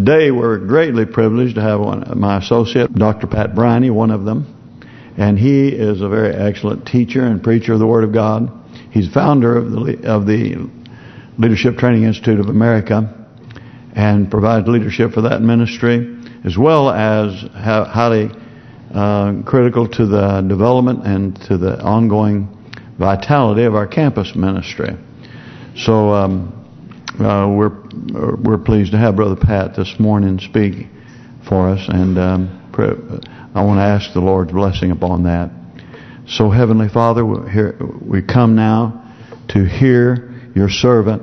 today we're greatly privileged to have one my associate, Dr. Pat Briney, one of them. And he is a very excellent teacher and preacher of the Word of God. He's founder of the of the Leadership Training Institute of America and provides leadership for that ministry as well as highly uh, critical to the development and to the ongoing vitality of our campus ministry. So um, uh, we're we're pleased to have Brother Pat this morning speak for us, and um, I want to ask the Lord's blessing upon that. So Heavenly Father, we here we come now to hear your servant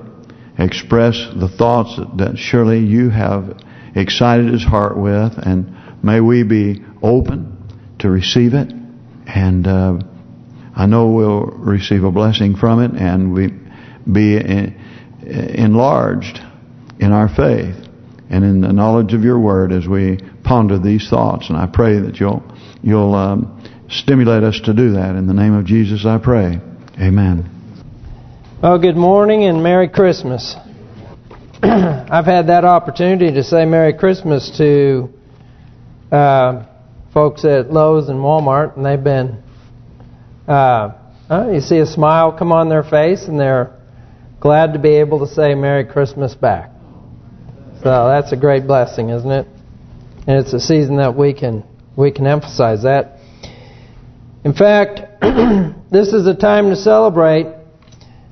express the thoughts that, that surely you have excited his heart with, and may we be open to receive it, and uh, I know we'll receive a blessing from it, and we be enlarged in our faith and in the knowledge of your word as we ponder these thoughts. And I pray that you'll you'll um, stimulate us to do that. In the name of Jesus, I pray. Amen. Well, good morning and Merry Christmas. I've had that opportunity to say Merry Christmas to uh, folks at Lowe's and Walmart, and they've been, uh, uh, you see a smile come on their face, and they're glad to be able to say Merry Christmas back. So that's a great blessing, isn't it? And it's a season that we can we can emphasize that. In fact, this is a time to celebrate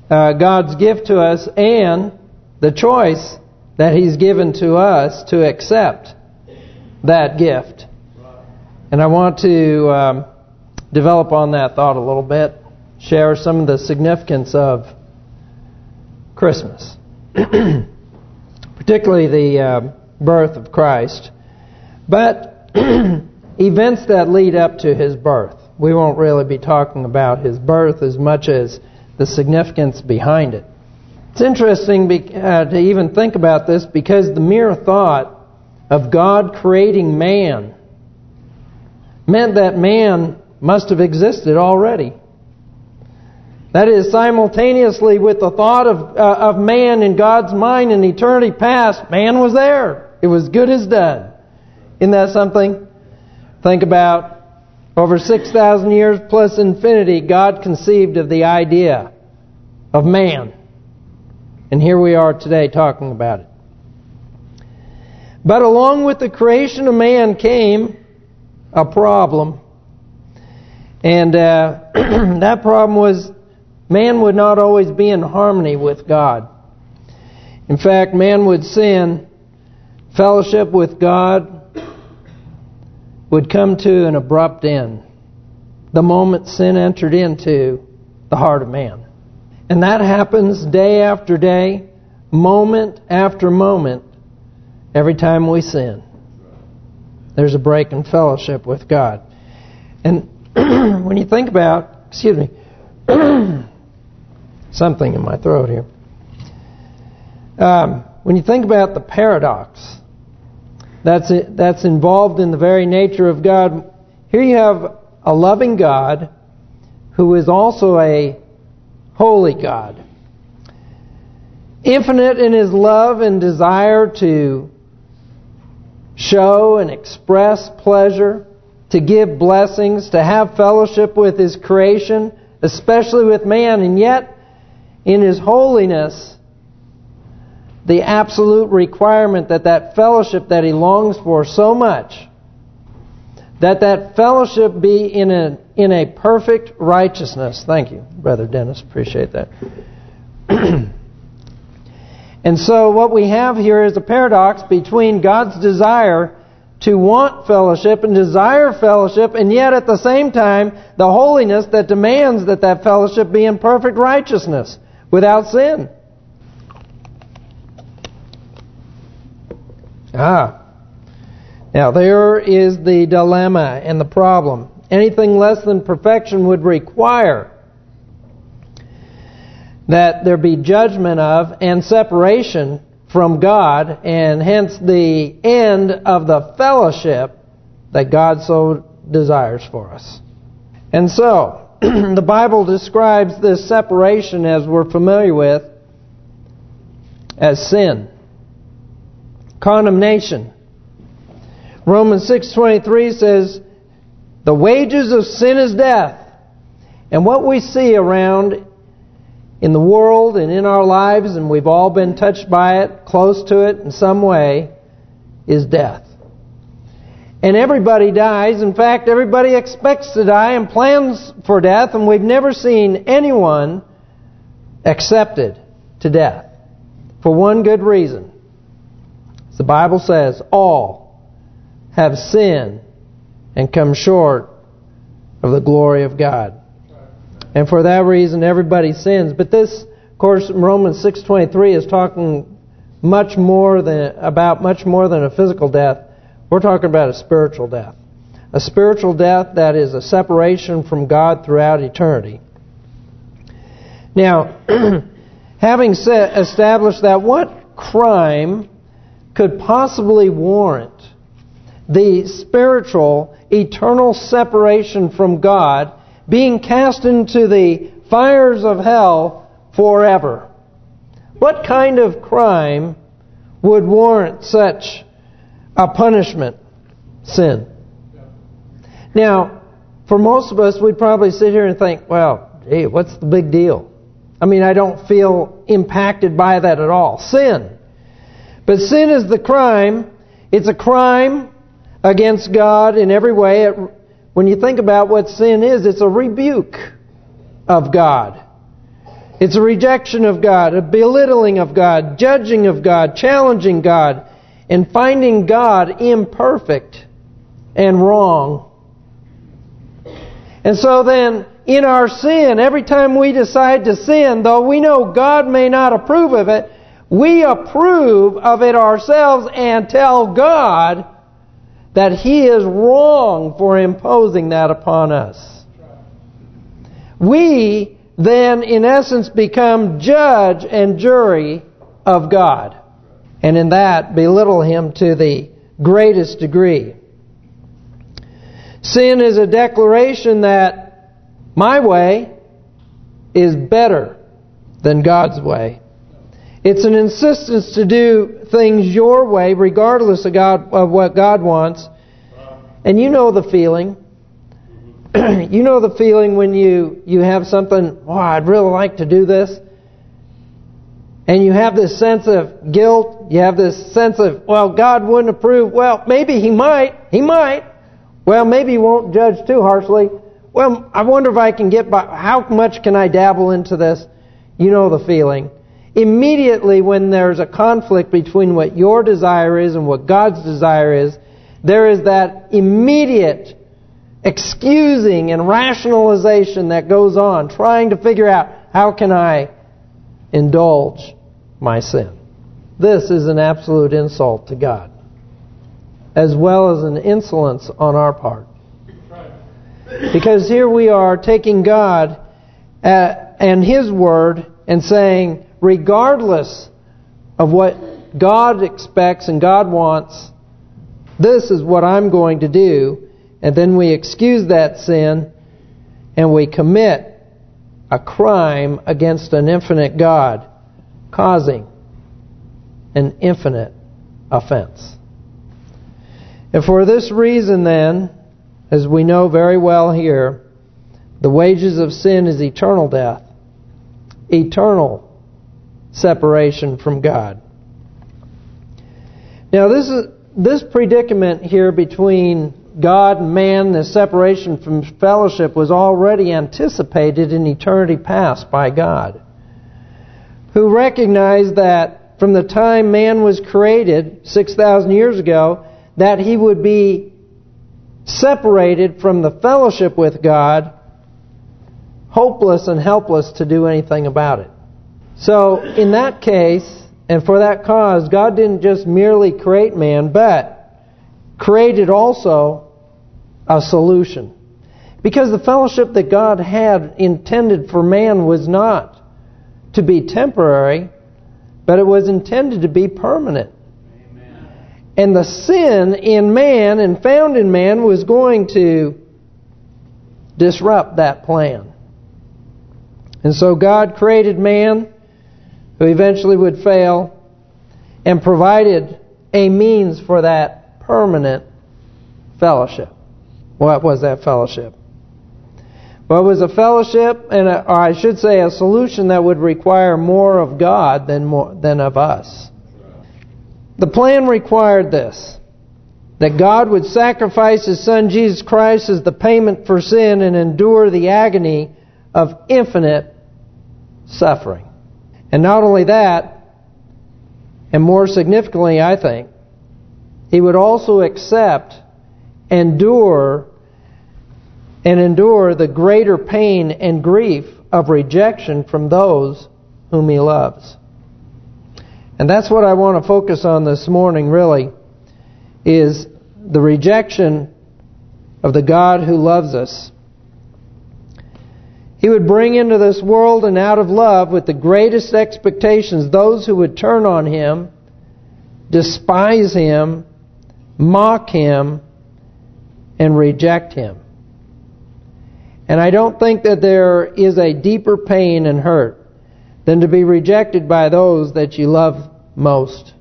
uh, God's gift to us and the choice that He's given to us to accept that gift. And I want to um, develop on that thought a little bit, share some of the significance of Christmas, particularly the uh, birth of Christ, but events that lead up to His birth. We won't really be talking about His birth as much as the significance behind it. It's interesting uh, to even think about this because the mere thought of God creating man meant that man must have existed already. That is, simultaneously with the thought of uh, of man in God's mind in eternity past, man was there. It was good as done. Isn't that something? Think about over 6,000 years plus infinity, God conceived of the idea of man. And here we are today talking about it. But along with the creation of man came a problem. And uh, that problem was man would not always be in harmony with God. In fact, man would sin, fellowship with God would come to an abrupt end the moment sin entered into the heart of man. And that happens day after day, moment after moment, every time we sin. There's a break in fellowship with God. And when you think about, excuse me, something in my throat here. Um, when you think about the paradox that's that's involved in the very nature of God, here you have a loving God who is also a holy God. Infinite in His love and desire to show and express pleasure, to give blessings, to have fellowship with His creation, especially with man, and yet in His holiness, the absolute requirement that that fellowship that He longs for so much, that that fellowship be in a in a perfect righteousness. Thank you, Brother Dennis. Appreciate that. and so what we have here is a paradox between God's desire to want fellowship and desire fellowship, and yet at the same time, the holiness that demands that that fellowship be in perfect righteousness, without sin. Ah. Now there is the dilemma and the problem. Anything less than perfection would require that there be judgment of and separation from God, and hence the end of the fellowship that God so desires for us. And so, the Bible describes this separation as we're familiar with as sin. condemnation. Romans 6.23 says, The wages of sin is death. And what we see around in the world and in our lives, and we've all been touched by it, close to it in some way, is death. And everybody dies. In fact, everybody expects to die and plans for death, and we've never seen anyone accepted to death. For one good reason. The Bible says, all have sinned and come short of the glory of God. And for that reason, everybody sins. But this, of course, Romans 6.23 is talking much more than about much more than a physical death. We're talking about a spiritual death. A spiritual death that is a separation from God throughout eternity. Now, having set, established that, what crime could possibly warrant the spiritual, eternal separation from God being cast into the fires of hell forever. What kind of crime would warrant such a punishment? Sin. Now, for most of us, we'd probably sit here and think, well, hey, what's the big deal? I mean, I don't feel impacted by that at all. Sin. But sin is the crime. It's a crime against God in every way. It when you think about what sin is, it's a rebuke of God. It's a rejection of God, a belittling of God, judging of God, challenging God, and finding God imperfect and wrong. And so then, in our sin, every time we decide to sin, though we know God may not approve of it, we approve of it ourselves and tell God that He is wrong for imposing that upon us. We then, in essence, become judge and jury of God. And in that, belittle Him to the greatest degree. Sin is a declaration that my way is better than God's way. It's an insistence to do things your way, regardless of God of what God wants. And you know the feeling. you know the feeling when you you have something. Oh, I'd really like to do this. And you have this sense of guilt. You have this sense of, well, God wouldn't approve. Well, maybe He might. He might. Well, maybe He won't judge too harshly. Well, I wonder if I can get by. How much can I dabble into this? You know the feeling immediately when there's a conflict between what your desire is and what God's desire is, there is that immediate excusing and rationalization that goes on, trying to figure out how can I indulge my sin. This is an absolute insult to God, as well as an insolence on our part. Because here we are taking God uh, and His Word and saying, regardless of what God expects and God wants, this is what I'm going to do. And then we excuse that sin and we commit a crime against an infinite God, causing an infinite offense. And for this reason then, as we know very well here, the wages of sin is eternal death. Eternal separation from God. Now this is this predicament here between God and man, the separation from fellowship, was already anticipated in eternity past by God, who recognized that from the time man was created, 6,000 years ago, that he would be separated from the fellowship with God, hopeless and helpless to do anything about it. So in that case, and for that cause, God didn't just merely create man, but created also a solution. Because the fellowship that God had intended for man was not to be temporary, but it was intended to be permanent. Amen. And the sin in man and found in man was going to disrupt that plan. And so God created man who eventually would fail, and provided a means for that permanent fellowship. What was that fellowship? Well, it was a fellowship, and a, or I should say a solution that would require more of God than more than of us. The plan required this, that God would sacrifice His Son Jesus Christ as the payment for sin and endure the agony of infinite suffering. And not only that, and more significantly, I think, He would also accept, endure, and endure the greater pain and grief of rejection from those whom He loves. And that's what I want to focus on this morning, really, is the rejection of the God who loves us. He would bring into this world and out of love with the greatest expectations those who would turn on Him, despise Him, mock Him, and reject Him. And I don't think that there is a deeper pain and hurt than to be rejected by those that you love most.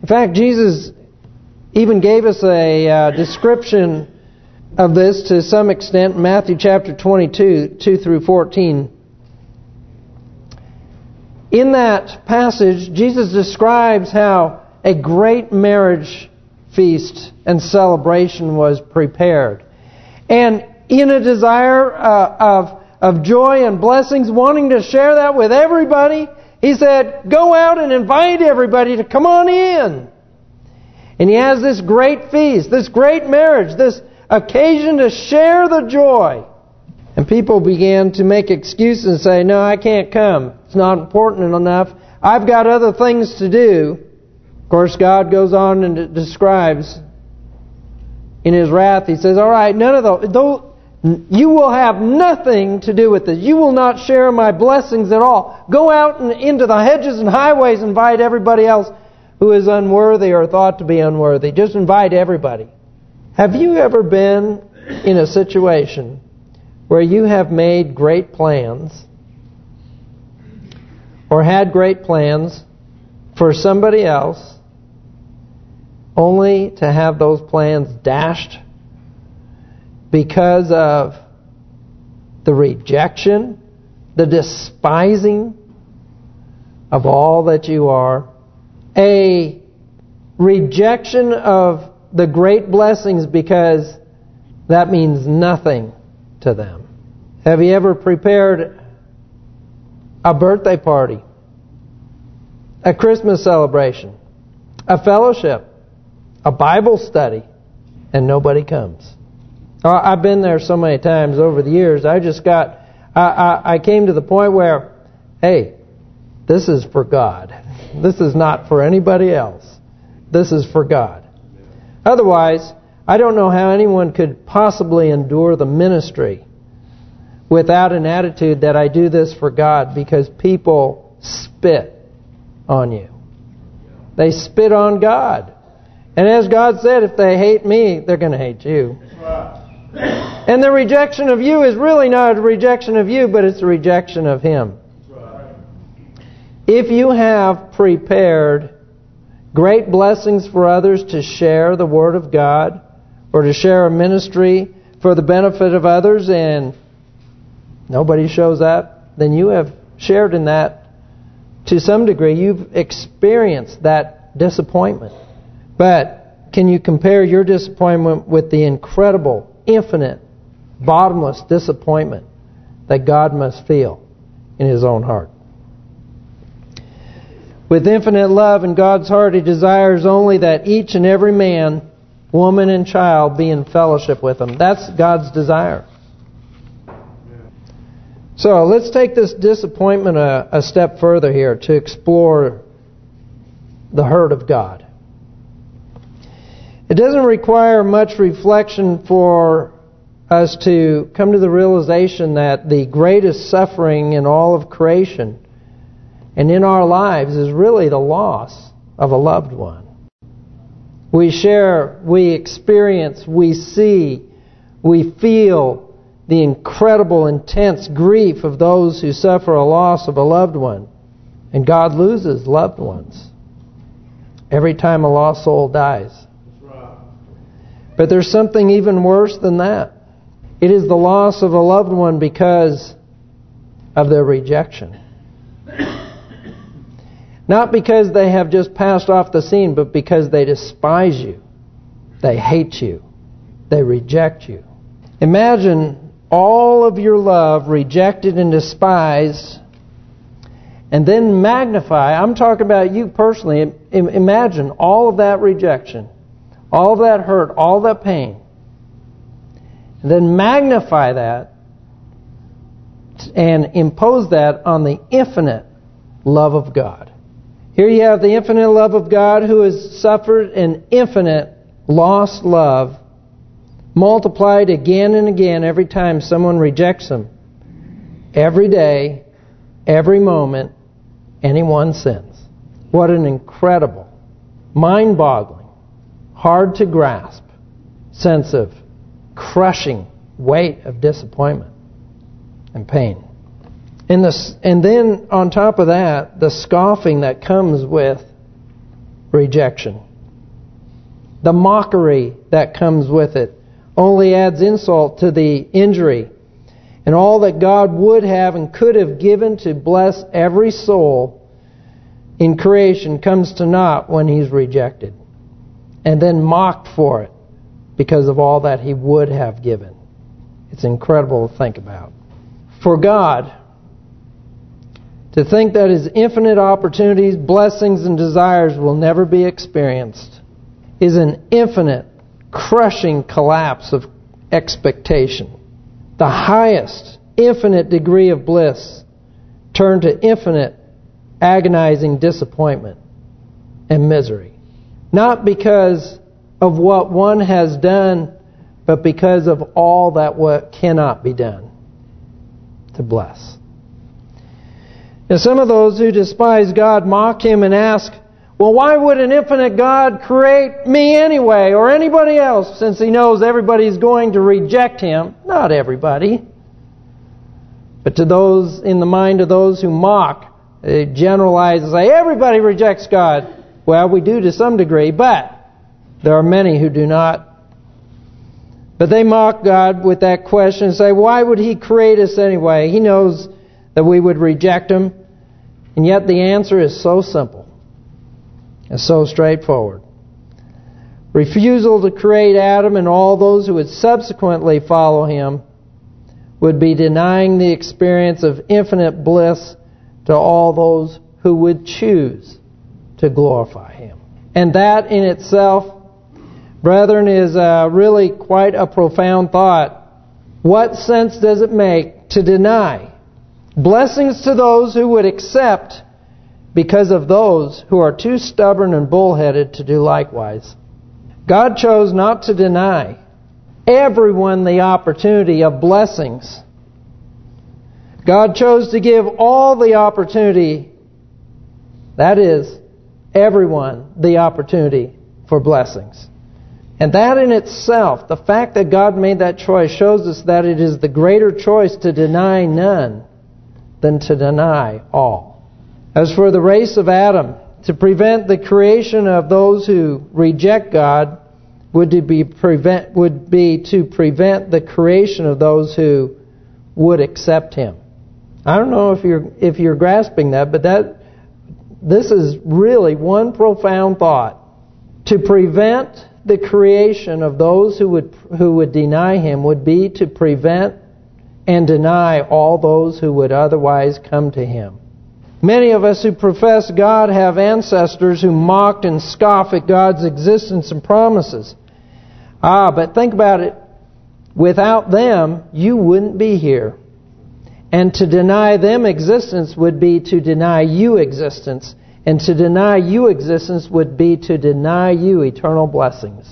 In fact, Jesus even gave us a uh, description of this to some extent in Matthew chapter 22, 2 through 14. In that passage, Jesus describes how a great marriage feast and celebration was prepared. And in a desire uh, of of joy and blessings, wanting to share that with everybody, he said, go out and invite everybody to come on in. And he has this great feast, this great marriage, this occasion to share the joy. And people began to make excuses and say, no, I can't come. It's not important enough. I've got other things to do. Of course, God goes on and describes in His wrath, He says, all right, none of those, you will have nothing to do with this. You will not share my blessings at all. Go out and into the hedges and highways and invite everybody else who is unworthy or thought to be unworthy. Just invite everybody. Have you ever been in a situation where you have made great plans or had great plans for somebody else only to have those plans dashed because of the rejection, the despising of all that you are, a rejection of the great blessings because that means nothing to them. Have you ever prepared a birthday party, a Christmas celebration, a fellowship, a Bible study, and nobody comes? Oh, I've been there so many times over the years. I just got, I, I, I came to the point where, hey, this is for God. This is not for anybody else. This is for God. Otherwise, I don't know how anyone could possibly endure the ministry without an attitude that I do this for God because people spit on you. They spit on God. And as God said, if they hate me, they're going to hate you. And the rejection of you is really not a rejection of you, but it's a rejection of Him. If you have prepared great blessings for others to share the Word of God, or to share a ministry for the benefit of others, and nobody shows up, then you have shared in that to some degree. You've experienced that disappointment. But can you compare your disappointment with the incredible infinite, bottomless disappointment that God must feel in His own heart. With infinite love in God's heart, He desires only that each and every man, woman, and child be in fellowship with Him. That's God's desire. So let's take this disappointment a, a step further here to explore the hurt of God. It doesn't require much reflection for us to come to the realization that the greatest suffering in all of creation and in our lives is really the loss of a loved one. We share, we experience, we see, we feel the incredible, intense grief of those who suffer a loss of a loved one. And God loses loved ones. every time a lost soul dies. But there's something even worse than that. It is the loss of a loved one because of their rejection. Not because they have just passed off the scene, but because they despise you. They hate you. They reject you. Imagine all of your love rejected and despised and then magnify. I'm talking about you personally. Imagine all of that rejection, all that hurt, all that pain. Then magnify that and impose that on the infinite love of God. Here you have the infinite love of God who has suffered an infinite lost love multiplied again and again every time someone rejects him. Every day, every moment, anyone sins. What an incredible, mind-boggling, hard to grasp sense of crushing weight of disappointment and pain. And, and then on top of that, the scoffing that comes with rejection. The mockery that comes with it only adds insult to the injury. And all that God would have and could have given to bless every soul in creation comes to naught when he's rejected. And then mocked for it because of all that he would have given. It's incredible to think about. For God, to think that his infinite opportunities, blessings, and desires will never be experienced is an infinite, crushing collapse of expectation. The highest, infinite degree of bliss turned to infinite, agonizing disappointment and misery. Not because of what one has done, but because of all that what cannot be done to bless. Now some of those who despise God mock Him and ask, well, why would an infinite God create me anyway, or anybody else, since He knows everybody's going to reject Him? Not everybody. But to those, in the mind of those who mock, they generalize and say, everybody rejects God. Well, we do to some degree, but there are many who do not. But they mock God with that question and say, why would He create us anyway? He knows that we would reject Him. And yet the answer is so simple. and so straightforward. Refusal to create Adam and all those who would subsequently follow him would be denying the experience of infinite bliss to all those who would choose to glorify him. And that in itself Brethren, is uh, really quite a profound thought. What sense does it make to deny blessings to those who would accept because of those who are too stubborn and bullheaded to do likewise? God chose not to deny everyone the opportunity of blessings. God chose to give all the opportunity, that is, everyone the opportunity for blessings. And that in itself, the fact that God made that choice shows us that it is the greater choice to deny none than to deny all. As for the race of Adam, to prevent the creation of those who reject God would to be prevent would be to prevent the creation of those who would accept Him. I don't know if you're if you're grasping that, but that this is really one profound thought. To prevent the creation of those who would who would deny him would be to prevent and deny all those who would otherwise come to him. Many of us who profess God have ancestors who mocked and scoffed at God's existence and promises. Ah, but think about it. Without them, you wouldn't be here. And to deny them existence would be to deny you existence. And to deny you existence would be to deny you eternal blessings.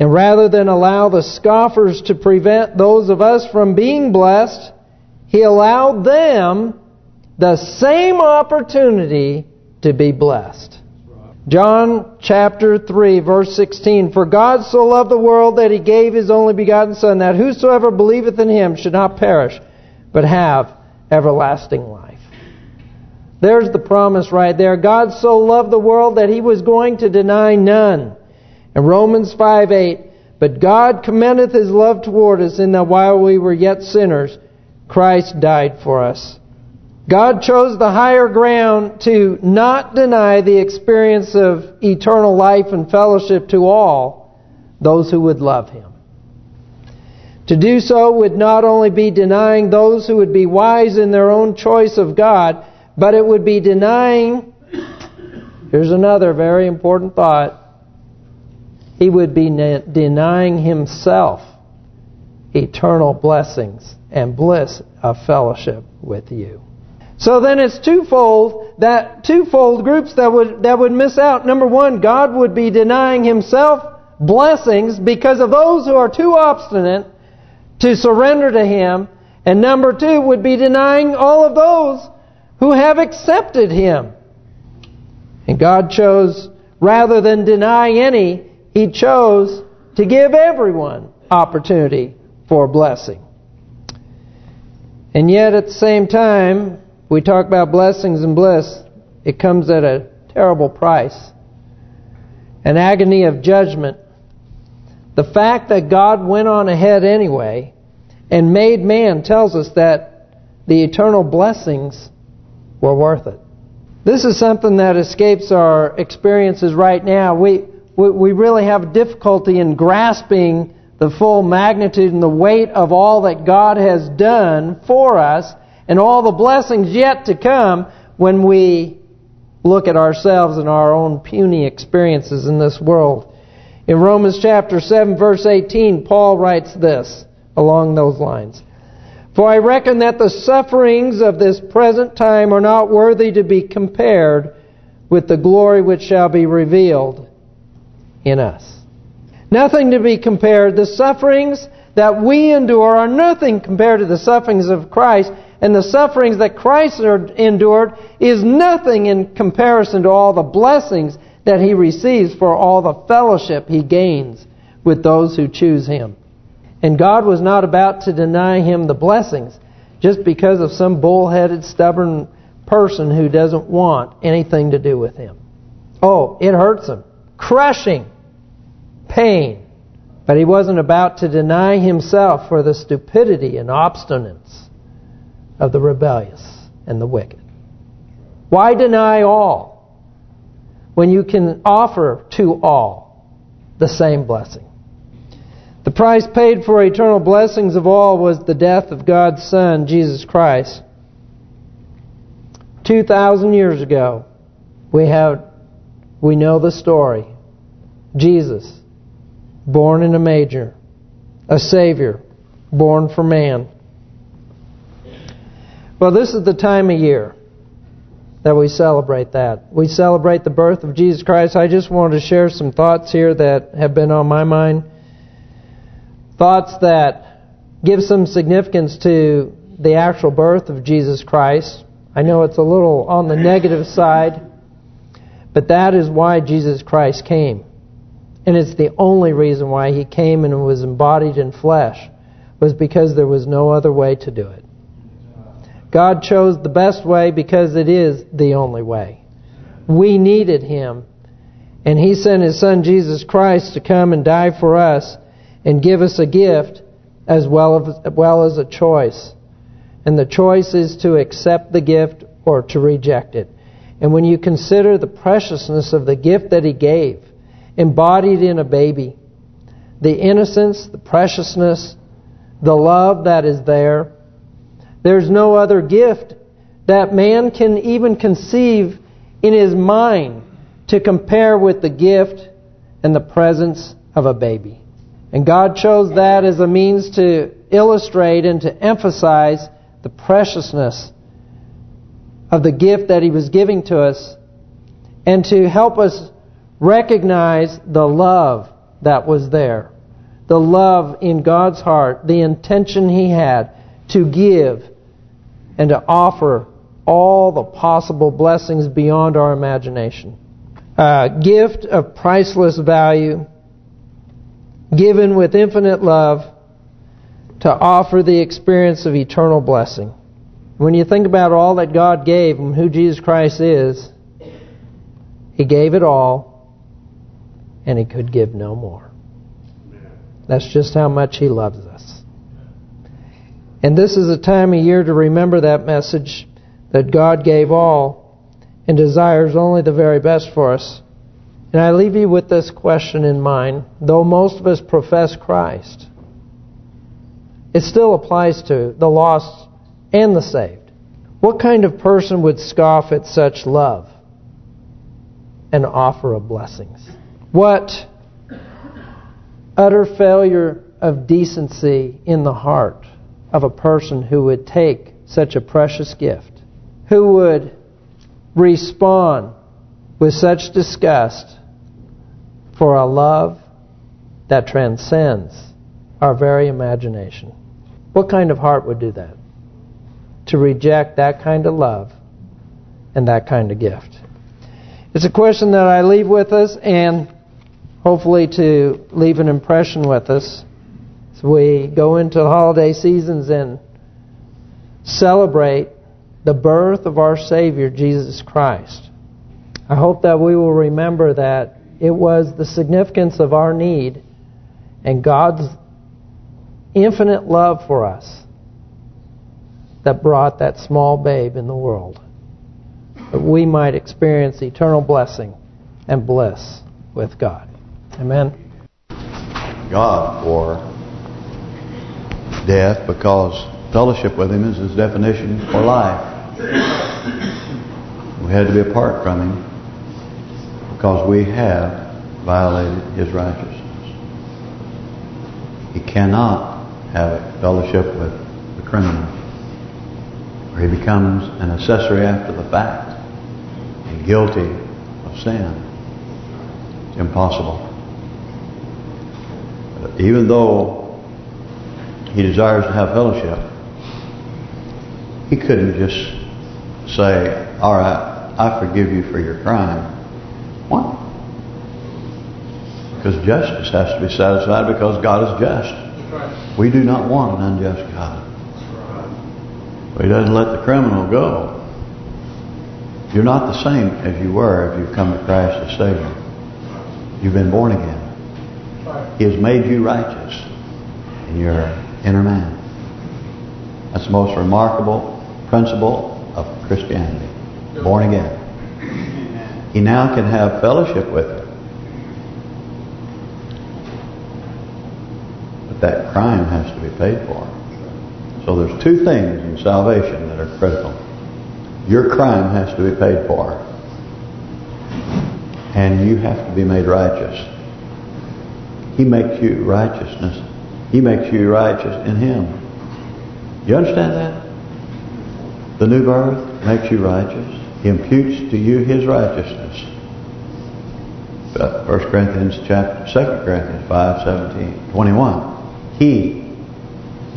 And rather than allow the scoffers to prevent those of us from being blessed, He allowed them the same opportunity to be blessed. John chapter 3 verse 16 For God so loved the world that He gave His only begotten Son that whosoever believeth in Him should not perish but have everlasting life. There's the promise right there. God so loved the world that He was going to deny none. In Romans 5:8, But God commendeth His love toward us in that while we were yet sinners, Christ died for us. God chose the higher ground to not deny the experience of eternal life and fellowship to all those who would love Him. To do so would not only be denying those who would be wise in their own choice of God, but it would be denying, here's another very important thought, he would be denying himself eternal blessings and bliss of fellowship with you. So then it's twofold that twofold groups that would that would miss out. Number one, God would be denying himself blessings because of those who are too obstinate to surrender to Him. And number two would be denying all of those who have accepted Him. And God chose, rather than deny any, He chose to give everyone opportunity for blessing. And yet at the same time, we talk about blessings and bliss, it comes at a terrible price. An agony of judgment the fact that God went on ahead anyway and made man tells us that the eternal blessings were worth it. This is something that escapes our experiences right now. We we really have difficulty in grasping the full magnitude and the weight of all that God has done for us and all the blessings yet to come when we look at ourselves and our own puny experiences in this world. In Romans chapter 7 verse 18, Paul writes this along those lines. For I reckon that the sufferings of this present time are not worthy to be compared with the glory which shall be revealed in us. Nothing to be compared. The sufferings that we endure are nothing compared to the sufferings of Christ. And the sufferings that Christ endured is nothing in comparison to all the blessings that he receives for all the fellowship he gains with those who choose him. And God was not about to deny him the blessings just because of some bullheaded, stubborn person who doesn't want anything to do with him. Oh, it hurts him. Crushing pain. But he wasn't about to deny himself for the stupidity and obstinance of the rebellious and the wicked. Why deny all? When you can offer to all the same blessing. The price paid for eternal blessings of all was the death of God's Son, Jesus Christ. 2,000 years ago, we have we know the story. Jesus, born in a manger, a Savior, born for man. Well, this is the time of year that we celebrate that. We celebrate the birth of Jesus Christ. I just wanted to share some thoughts here that have been on my mind. Thoughts that give some significance to the actual birth of Jesus Christ. I know it's a little on the negative side, but that is why Jesus Christ came. And it's the only reason why He came and was embodied in flesh, was because there was no other way to do it. God chose the best way because it is the only way. We needed Him. And He sent His Son Jesus Christ to come and die for us and give us a gift as well as, well as a choice. And the choice is to accept the gift or to reject it. And when you consider the preciousness of the gift that He gave, embodied in a baby, the innocence, the preciousness, the love that is there, there's no other gift that man can even conceive in his mind to compare with the gift and the presence of a baby. And God chose that as a means to illustrate and to emphasize the preciousness of the gift that He was giving to us and to help us recognize the love that was there. The love in God's heart, the intention He had to give and to offer all the possible blessings beyond our imagination. A gift of priceless value, given with infinite love, to offer the experience of eternal blessing. When you think about all that God gave and who Jesus Christ is, He gave it all, and He could give no more. That's just how much He loves us. And this is a time of year to remember that message that God gave all and desires only the very best for us. And I leave you with this question in mind. Though most of us profess Christ, it still applies to the lost and the saved. What kind of person would scoff at such love and offer of blessings? What utter failure of decency in the heart of a person who would take such a precious gift, who would respond with such disgust for a love that transcends our very imagination. What kind of heart would do that? To reject that kind of love and that kind of gift. It's a question that I leave with us and hopefully to leave an impression with us as we go into the holiday seasons and celebrate the birth of our Savior, Jesus Christ. I hope that we will remember that it was the significance of our need and God's infinite love for us that brought that small babe in the world. That we might experience eternal blessing and bliss with God. Amen. God for death because fellowship with Him is His definition for life. We had to be apart from Him because we have violated His righteousness. He cannot have a fellowship with the criminal Or he becomes an accessory after the fact and guilty of sin. It's impossible. But even though he desires to have fellowship, he couldn't just say, all right, I forgive you for your crime. What? Because justice has to be satisfied because God is just. We do not want an unjust God. He doesn't let the criminal go. You're not the same as you were if you've come to Christ as Savior. You've been born again. He has made you righteous in your inner man. That's the most remarkable principle of Christianity. Born again. He now can have fellowship with you. But that crime has to be paid for. So there's two things in salvation that are critical. Your crime has to be paid for. And you have to be made righteous. He makes you righteousness. He makes you righteous in Him. You understand that? The new birth makes you righteous. He imputes to you His righteousness. Uh, 1 Corinthians chapter 2 Corinthians 5, 17, 21. He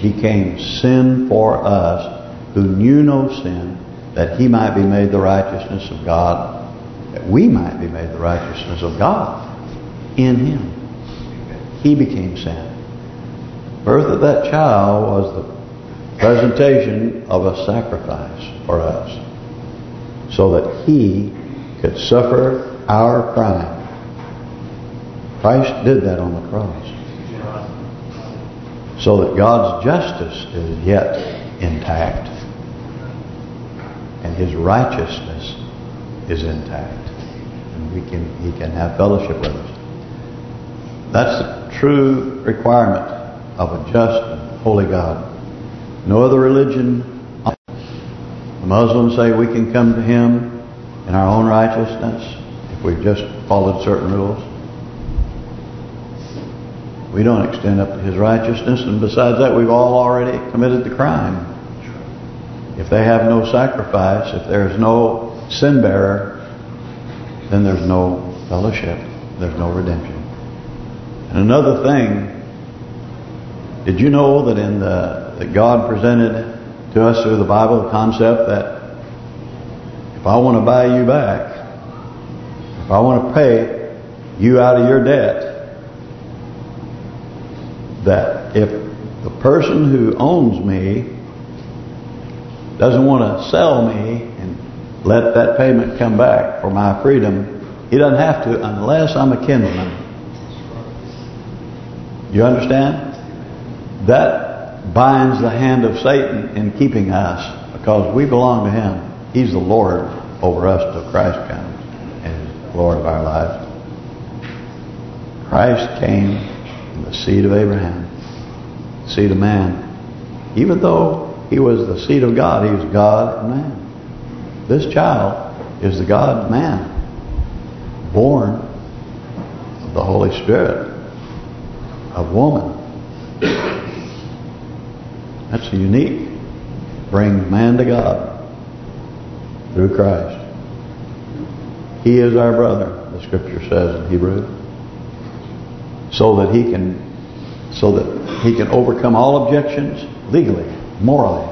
became sin for us who knew no sin, that he might be made the righteousness of God, that we might be made the righteousness of God in him. He became sin. Birth of that child was the presentation of a sacrifice for us so that he could suffer our crime. Christ did that on the cross. So that God's justice is yet intact. And His righteousness is intact. And we can He can have fellowship with us. That's the true requirement of a just and holy God. No other religion. The Muslims say we can come to Him in our own righteousness if we've just followed certain rules. We don't extend up to His righteousness, and besides that, we've all already committed the crime. If they have no sacrifice, if there's no sin bearer, then there's no fellowship. There's no redemption. And another thing, did you know that in the that God presented to us through the Bible the concept that if I want to buy you back, if I want to pay you out of your debt, that if the person who owns me doesn't want to sell me and let that payment come back for my freedom, he doesn't have to unless I'm a kinsman. You understand? That binds the hand of Satan in keeping us because we belong to him. He's the Lord over us till Christ comes and Lord of our lives. Christ came in the seed of Abraham, seed of man. Even though he was the seed of God, he was God and man. This child is the God man, born of the Holy Spirit, of woman. That's unique. Bring man to God through Christ. He is our brother, the Scripture says in Hebrew, so that he can, so that he can overcome all objections legally, morally,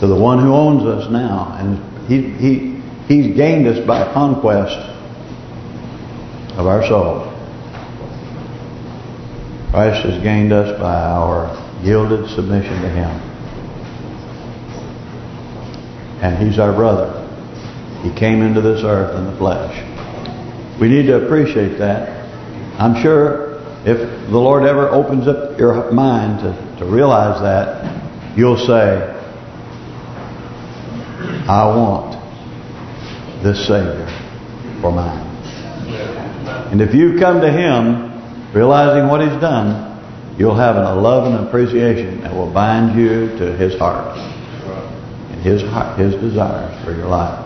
to the one who owns us now, and he he he's gained us by conquest of our soul. Christ has gained us by our yielded submission to Him. And He's our brother. He came into this earth in the flesh. We need to appreciate that. I'm sure if the Lord ever opens up your mind to, to realize that, you'll say, I want this Savior for mine. And if you've come to Him realizing what He's done, you'll have a love and appreciation that will bind you to His heart and His His desires for your life.